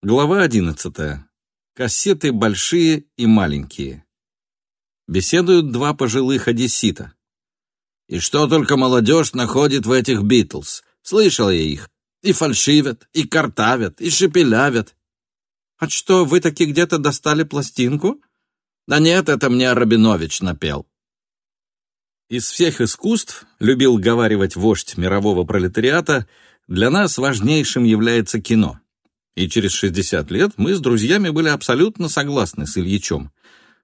Глава 11. Кассеты большие и маленькие. Беседуют два пожилых одессита. И что только молодежь находит в этих Битлз. Слышал я их. И фальшивят, и картавят, и шепелявят. А что, вы таки где-то достали пластинку? Да нет, это мне Рабинович напел. Из всех искусств, любил говаривать вождь мирового пролетариата, для нас важнейшим является кино и через 60 лет мы с друзьями были абсолютно согласны с Ильичом,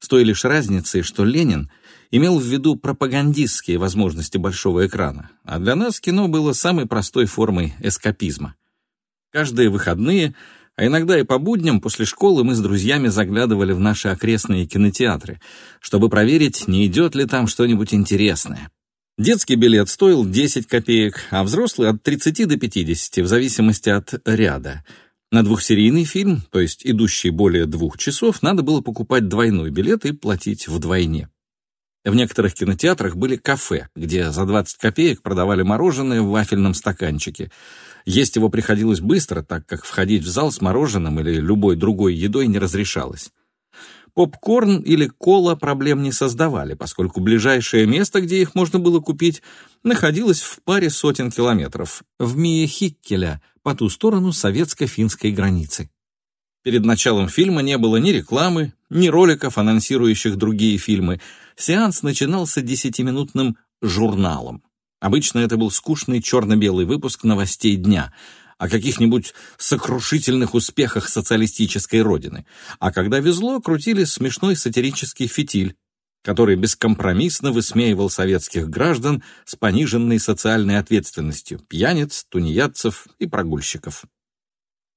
с той лишь разницей, что Ленин имел в виду пропагандистские возможности большого экрана, а для нас кино было самой простой формой эскапизма. Каждые выходные, а иногда и по будням после школы мы с друзьями заглядывали в наши окрестные кинотеатры, чтобы проверить, не идет ли там что-нибудь интересное. Детский билет стоил 10 копеек, а взрослый от 30 до 50, в зависимости от ряда — на двухсерийный фильм, то есть идущий более двух часов, надо было покупать двойной билет и платить вдвойне. В некоторых кинотеатрах были кафе, где за 20 копеек продавали мороженое в вафельном стаканчике. Есть его приходилось быстро, так как входить в зал с мороженым или любой другой едой не разрешалось. Попкорн или кола проблем не создавали, поскольку ближайшее место, где их можно было купить, находилось в паре сотен километров, в Миехиккеля, по ту сторону советско-финской границы. Перед началом фильма не было ни рекламы, ни роликов, анонсирующих другие фильмы. Сеанс начинался десятиминутным журналом. Обычно это был скучный черно-белый выпуск новостей дня о каких-нибудь сокрушительных успехах социалистической родины. А когда везло, крутили смешной сатирический фитиль, который бескомпромиссно высмеивал советских граждан с пониженной социальной ответственностью, пьяниц, тунеядцев и прогульщиков.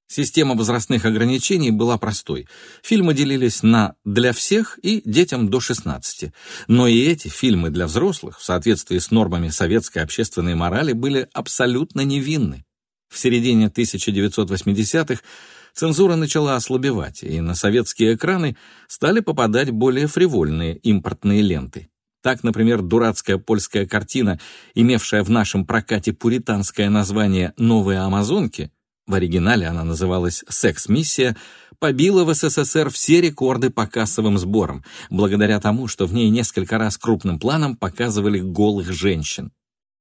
Система возрастных ограничений была простой. Фильмы делились на «для всех» и «детям до 16». Но и эти фильмы для взрослых, в соответствии с нормами советской общественной морали, были абсолютно невинны. В середине 1980-х цензура начала ослабевать, и на советские экраны стали попадать более фривольные импортные ленты. Так, например, дурацкая польская картина, имевшая в нашем прокате пуританское название «Новые амазонки», в оригинале она называлась «Секс-миссия», побила в СССР все рекорды по кассовым сборам, благодаря тому, что в ней несколько раз крупным планом показывали голых женщин.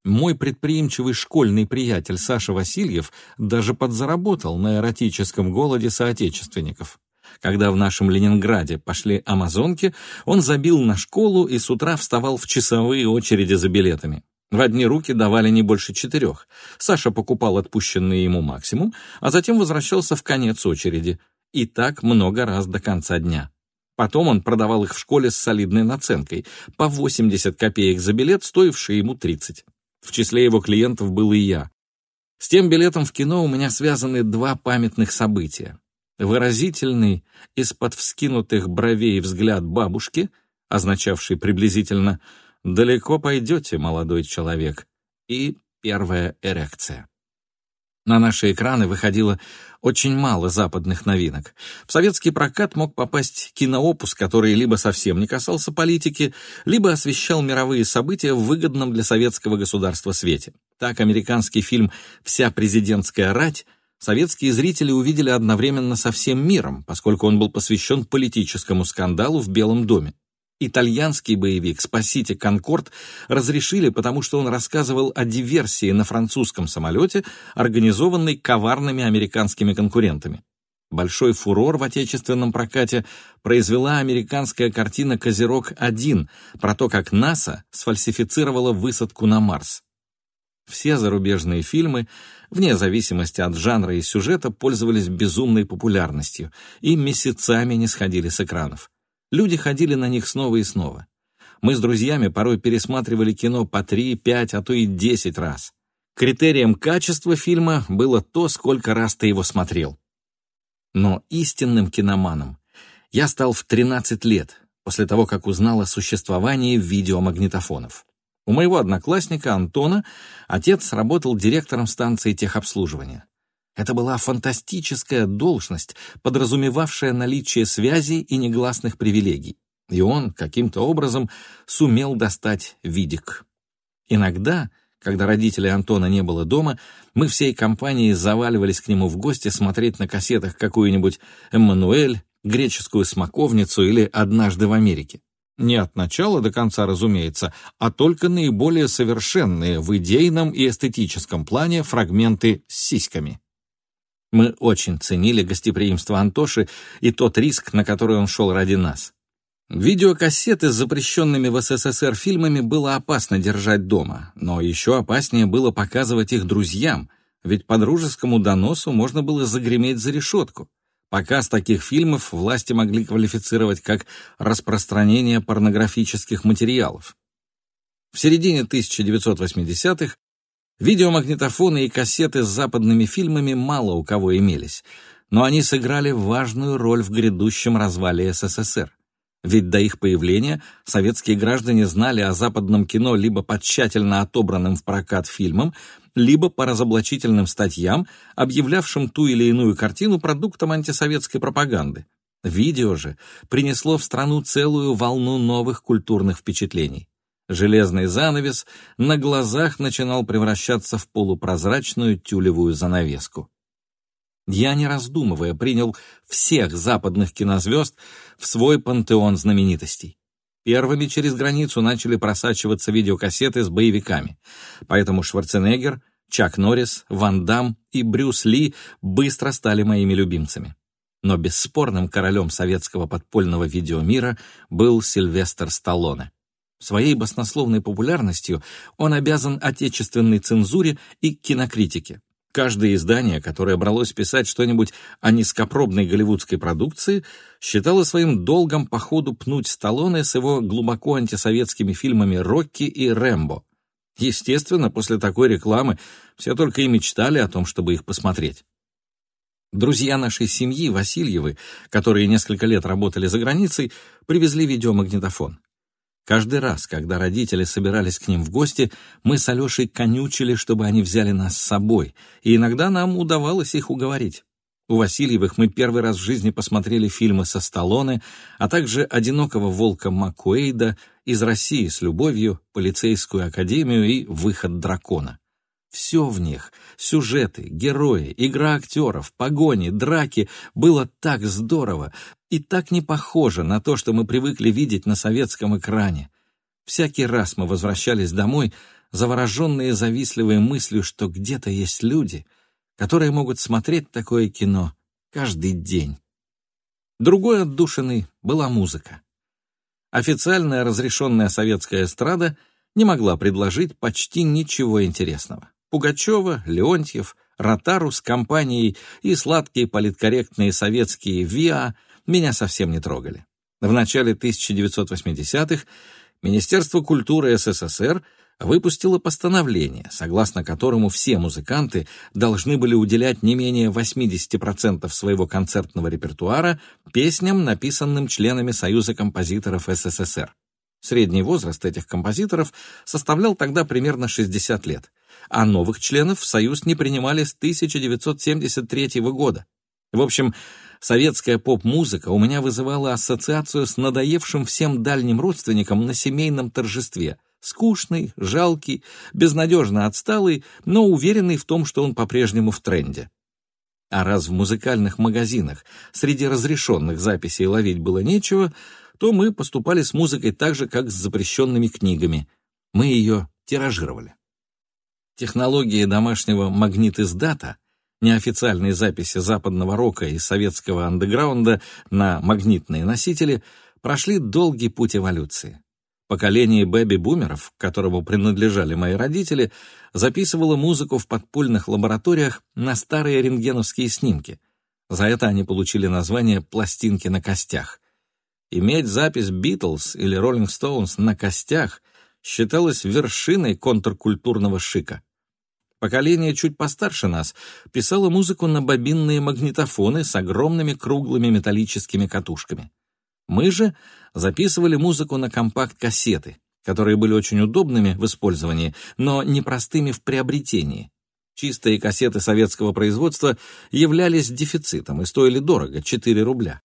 Мой предприимчивый школьный приятель Саша Васильев даже подзаработал на эротическом голоде соотечественников. Когда в нашем Ленинграде пошли амазонки, он забил на школу и с утра вставал в часовые очереди за билетами. В одни руки давали не больше четырех. Саша покупал отпущенный ему максимум, а затем возвращался в конец очереди. И так много раз до конца дня. Потом он продавал их в школе с солидной наценкой, по 80 копеек за билет, стоивший ему 30. В числе его клиентов был и я. С тем билетом в кино у меня связаны два памятных события. Выразительный, из-под вскинутых бровей взгляд бабушки, означавший приблизительно «далеко пойдете, молодой человек», и первая эрекция. На наши экраны выходило очень мало западных новинок. В советский прокат мог попасть киноопус, который либо совсем не касался политики, либо освещал мировые события в выгодном для советского государства свете. Так американский фильм «Вся президентская рать» советские зрители увидели одновременно со всем миром, поскольку он был посвящен политическому скандалу в Белом доме. Итальянский боевик «Спасите Конкорд» разрешили, потому что он рассказывал о диверсии на французском самолете, организованной коварными американскими конкурентами. Большой фурор в отечественном прокате произвела американская картина «Козерог-1» про то, как НАСА сфальсифицировала высадку на Марс. Все зарубежные фильмы, вне зависимости от жанра и сюжета, пользовались безумной популярностью и месяцами не сходили с экранов. Люди ходили на них снова и снова. Мы с друзьями порой пересматривали кино по три, пять, а то и десять раз. Критерием качества фильма было то, сколько раз ты его смотрел. Но истинным киноманом я стал в 13 лет, после того, как узнал о существовании видеомагнитофонов. У моего одноклассника Антона отец работал директором станции техобслуживания. Это была фантастическая должность, подразумевавшая наличие связей и негласных привилегий. И он каким-то образом сумел достать видик. Иногда, Когда родителей Антона не было дома, мы всей компанией заваливались к нему в гости смотреть на кассетах какую-нибудь «Эммануэль», «Греческую смоковницу» или «Однажды в Америке». Не от начала до конца, разумеется, а только наиболее совершенные в идейном и эстетическом плане фрагменты с сиськами. Мы очень ценили гостеприимство Антоши и тот риск, на который он шел ради нас. Видеокассеты с запрещенными в СССР фильмами было опасно держать дома, но еще опаснее было показывать их друзьям, ведь по дружескому доносу можно было загреметь за решетку. Показ таких фильмов власти могли квалифицировать как распространение порнографических материалов. В середине 1980-х видеомагнитофоны и кассеты с западными фильмами мало у кого имелись, но они сыграли важную роль в грядущем развале СССР. Ведь до их появления советские граждане знали о западном кино либо по тщательно отобранным в прокат фильмам, либо по разоблачительным статьям, объявлявшим ту или иную картину продуктом антисоветской пропаганды. Видео же принесло в страну целую волну новых культурных впечатлений. Железный занавес на глазах начинал превращаться в полупрозрачную тюлевую занавеску. Я, не раздумывая, принял всех западных кинозвезд в свой пантеон знаменитостей. Первыми через границу начали просачиваться видеокассеты с боевиками, поэтому Шварценеггер, Чак Норрис, Ван Дам и Брюс Ли быстро стали моими любимцами. Но бесспорным королем советского подпольного видеомира был Сильвестр Сталлоне. Своей баснословной популярностью он обязан отечественной цензуре и кинокритике. Каждое издание, которое бралось писать что-нибудь о низкопробной голливудской продукции, считало своим долгом по ходу пнуть Сталлоне с его глубоко антисоветскими фильмами «Рокки» и «Рэмбо». Естественно, после такой рекламы все только и мечтали о том, чтобы их посмотреть. Друзья нашей семьи, Васильевы, которые несколько лет работали за границей, привезли видеомагнитофон. Каждый раз, когда родители собирались к ним в гости, мы с Алешей конючили, чтобы они взяли нас с собой, и иногда нам удавалось их уговорить. У Васильевых мы первый раз в жизни посмотрели фильмы со Сталлоне, а также «Одинокого волка Маккуэйда», «Из России с любовью», «Полицейскую академию» и «Выход дракона». Все в них — сюжеты, герои, игра актеров, погони, драки — было так здорово и так не похоже на то, что мы привыкли видеть на советском экране. Всякий раз мы возвращались домой, завороженные завистливой мыслью, что где-то есть люди, которые могут смотреть такое кино каждый день. Другой отдушиной была музыка. Официальная разрешенная советская эстрада не могла предложить почти ничего интересного. Пугачева, Леонтьев, Ротару с компанией и сладкие политкорректные советские ВИА меня совсем не трогали. В начале 1980-х Министерство культуры СССР выпустило постановление, согласно которому все музыканты должны были уделять не менее 80% своего концертного репертуара песням, написанным членами Союза композиторов СССР. Средний возраст этих композиторов составлял тогда примерно 60 лет а новых членов в Союз не принимали с 1973 года. В общем, советская поп-музыка у меня вызывала ассоциацию с надоевшим всем дальним родственникам на семейном торжестве. Скучный, жалкий, безнадежно отсталый, но уверенный в том, что он по-прежнему в тренде. А раз в музыкальных магазинах среди разрешенных записей ловить было нечего, то мы поступали с музыкой так же, как с запрещенными книгами. Мы ее тиражировали. Технологии домашнего магнит-издата, неофициальные записи западного рока и советского андеграунда на магнитные носители, прошли долгий путь эволюции. Поколение бэби-бумеров, которому принадлежали мои родители, записывало музыку в подпольных лабораториях на старые рентгеновские снимки. За это они получили название «пластинки на костях». Иметь запись «Битлз» или «Роллинг Стоунс» на костях считалось вершиной контркультурного шика. Поколение чуть постарше нас писало музыку на бобинные магнитофоны с огромными круглыми металлическими катушками. Мы же записывали музыку на компакт-кассеты, которые были очень удобными в использовании, но непростыми в приобретении. Чистые кассеты советского производства являлись дефицитом и стоили дорого — 4 рубля.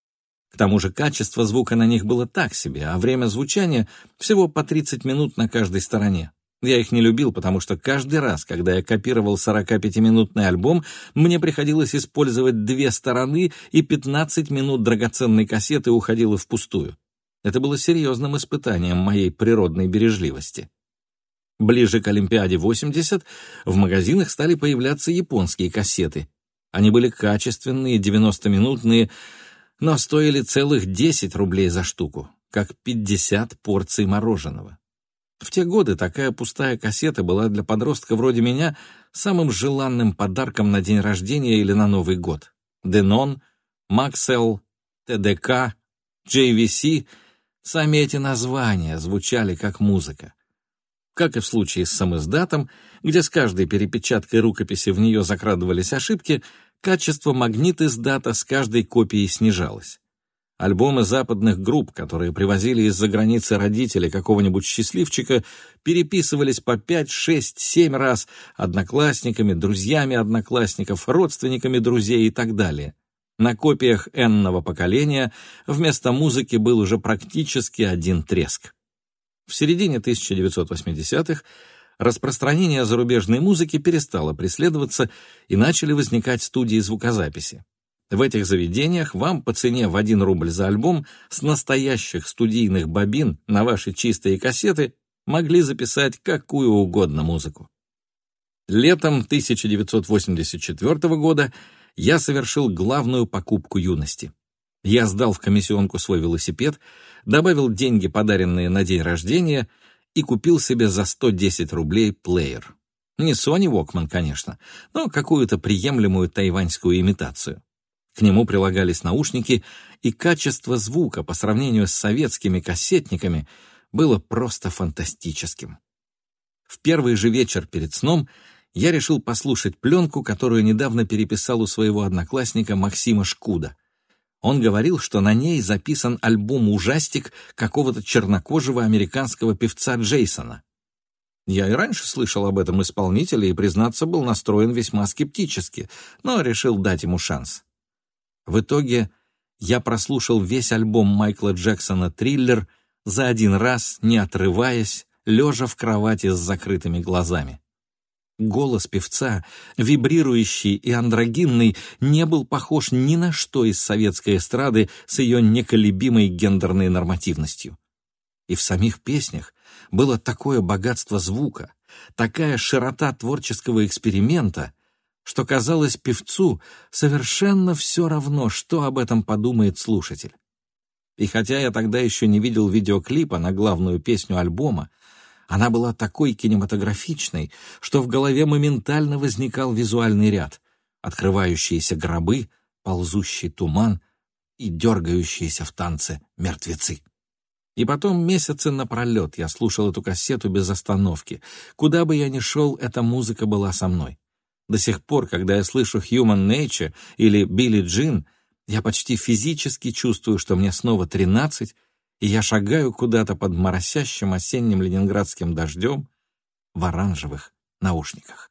К тому же качество звука на них было так себе, а время звучания всего по 30 минут на каждой стороне. Я их не любил, потому что каждый раз, когда я копировал 45-минутный альбом, мне приходилось использовать две стороны, и 15 минут драгоценной кассеты уходило впустую. Это было серьезным испытанием моей природной бережливости. Ближе к Олимпиаде 80 в магазинах стали появляться японские кассеты. Они были качественные, 90-минутные, но стоили целых 10 рублей за штуку, как 50 порций мороженого. В те годы такая пустая кассета была для подростка вроде меня самым желанным подарком на день рождения или на Новый год. Денон, Максел, ТДК, JVC — сами эти названия звучали как музыка. Как и в случае с самоиздатом, где с каждой перепечаткой рукописи в нее закрадывались ошибки, качество магнит издата с каждой копией снижалось. Альбомы западных групп, которые привозили из-за границы родители какого-нибудь счастливчика, переписывались по 5, 6, 7 раз одноклассниками, друзьями одноклассников, родственниками друзей и так далее. На копиях энного поколения вместо музыки был уже практически один треск. В середине 1980-х распространение зарубежной музыки перестало преследоваться и начали возникать студии звукозаписи. В этих заведениях вам по цене в 1 рубль за альбом с настоящих студийных бобин на ваши чистые кассеты могли записать какую угодно музыку. Летом 1984 года я совершил главную покупку юности. Я сдал в комиссионку свой велосипед, добавил деньги, подаренные на день рождения, и купил себе за 110 рублей плеер. Не Sony Walkman, конечно, но какую-то приемлемую тайваньскую имитацию. К нему прилагались наушники, и качество звука по сравнению с советскими кассетниками было просто фантастическим. В первый же вечер перед сном я решил послушать пленку, которую недавно переписал у своего одноклассника Максима Шкуда. Он говорил, что на ней записан альбом-ужастик какого-то чернокожего американского певца Джейсона. Я и раньше слышал об этом исполнителе и, признаться, был настроен весьма скептически, но решил дать ему шанс. В итоге я прослушал весь альбом Майкла Джексона «Триллер» за один раз, не отрываясь, лежа в кровати с закрытыми глазами. Голос певца, вибрирующий и андрогинный, не был похож ни на что из советской эстрады с ее неколебимой гендерной нормативностью. И в самих песнях было такое богатство звука, такая широта творческого эксперимента, что казалось певцу совершенно все равно, что об этом подумает слушатель. И хотя я тогда еще не видел видеоклипа на главную песню альбома, она была такой кинематографичной, что в голове моментально возникал визуальный ряд, открывающиеся гробы, ползущий туман и дергающиеся в танце мертвецы. И потом месяцы напролет я слушал эту кассету без остановки. Куда бы я ни шел, эта музыка была со мной. До сих пор, когда я слышу Human Nature или Билли Джин, я почти физически чувствую, что мне снова тринадцать, и я шагаю куда-то под моросящим осенним ленинградским дождем в оранжевых наушниках.